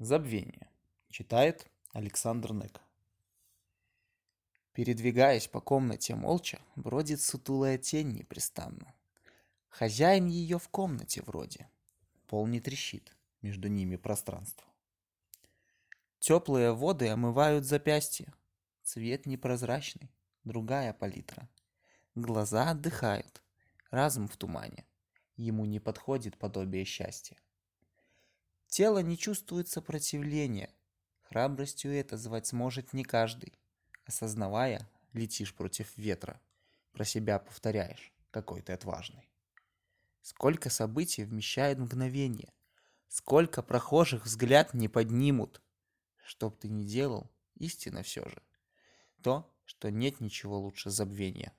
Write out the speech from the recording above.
Забвение. Читает Александр Нек. Передвигаясь по комнате молча, бродит сутулая тень непрестанно. Хозяин ее в комнате вроде. Пол не трещит, между ними пространство. Теплые воды омывают запястья. Цвет непрозрачный, другая палитра. Глаза отдыхают, разум в тумане. Ему не подходит подобие счастья. Тело не чувствует сопротивления. Храбростью это звать сможет не каждый. Осознавая, летишь против ветра. Про себя повторяешь, какой ты отважный. Сколько событий вмещает мгновение. Сколько прохожих взгляд не поднимут. Чтоб ты ни делал, истина все же. То, что нет ничего лучше забвения.